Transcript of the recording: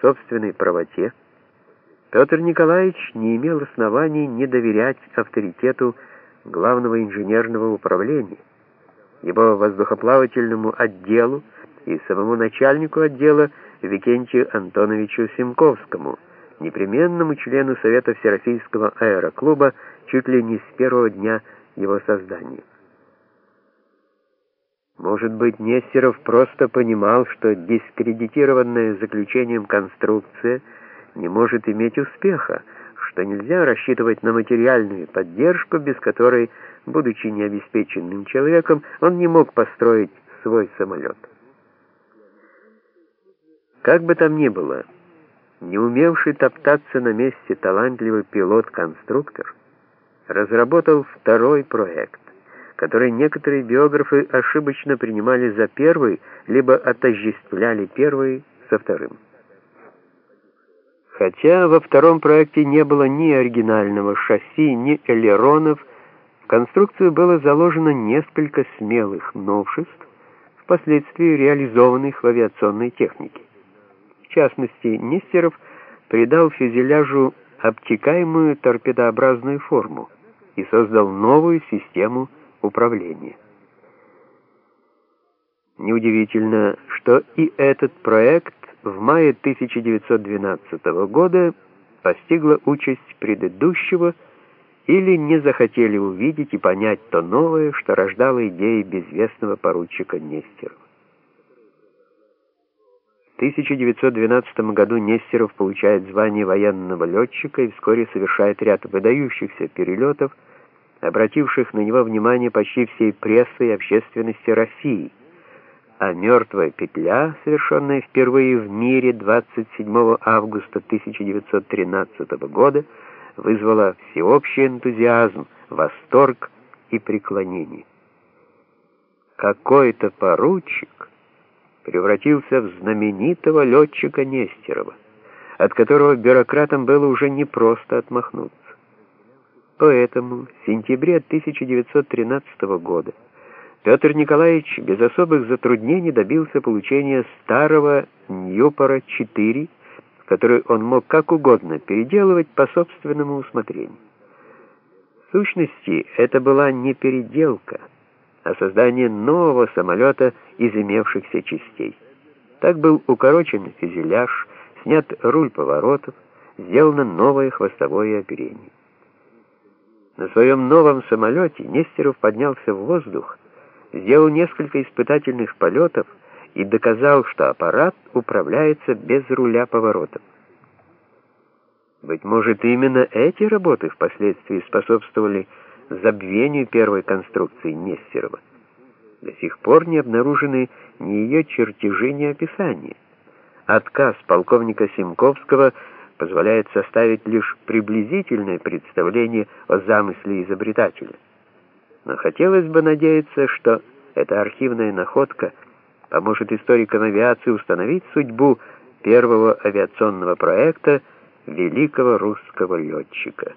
собственной правоте, Петр Николаевич не имел оснований не доверять авторитету главного инженерного управления, его воздухоплавательному отделу и самому начальнику отдела Викентию Антоновичу Симковскому, непременному члену Совета Всероссийского аэроклуба чуть ли не с первого дня его создания. Может быть, Нестеров просто понимал, что дискредитированная заключением конструкция не может иметь успеха, что нельзя рассчитывать на материальную поддержку, без которой, будучи необеспеченным человеком, он не мог построить свой самолет. Как бы там ни было, не умевший топтаться на месте талантливый пилот-конструктор разработал второй проект который некоторые биографы ошибочно принимали за первый, либо отождествляли первый со вторым. Хотя во втором проекте не было ни оригинального шасси, ни элеронов, в конструкцию было заложено несколько смелых новшеств, впоследствии реализованных в авиационной технике. В частности, Нестеров придал фюзеляжу обтекаемую торпедообразную форму и создал новую систему управления. Неудивительно, что и этот проект в мае 1912 года постигла участь предыдущего или не захотели увидеть и понять то новое, что рождало идеи безвестного поручика Нестерова. В 1912 году Нестеров получает звание военного летчика и вскоре совершает ряд выдающихся перелетов, обративших на него внимание почти всей прессы и общественности России, а «Мертвая петля», совершенная впервые в мире 27 августа 1913 года, вызвала всеобщий энтузиазм, восторг и преклонение. Какой-то поручик превратился в знаменитого летчика Нестерова, от которого бюрократам было уже непросто отмахнуться. Поэтому в сентябре 1913 года Петр Николаевич без особых затруднений добился получения старого Ньюпора-4, который он мог как угодно переделывать по собственному усмотрению. В сущности, это была не переделка, а создание нового самолета из имевшихся частей. Так был укорочен фюзеляж, снят руль поворотов, сделано новое хвостовое оперение. На своем новом самолете Нестеров поднялся в воздух, сделал несколько испытательных полетов и доказал, что аппарат управляется без руля поворотов. Быть может, именно эти работы впоследствии способствовали забвению первой конструкции Нестерова. До сих пор не обнаружены ни ее чертежи, ни описания. Отказ полковника Симковского – позволяет составить лишь приблизительное представление о замысле изобретателя. Но хотелось бы надеяться, что эта архивная находка поможет историкам авиации установить судьбу первого авиационного проекта великого русского летчика.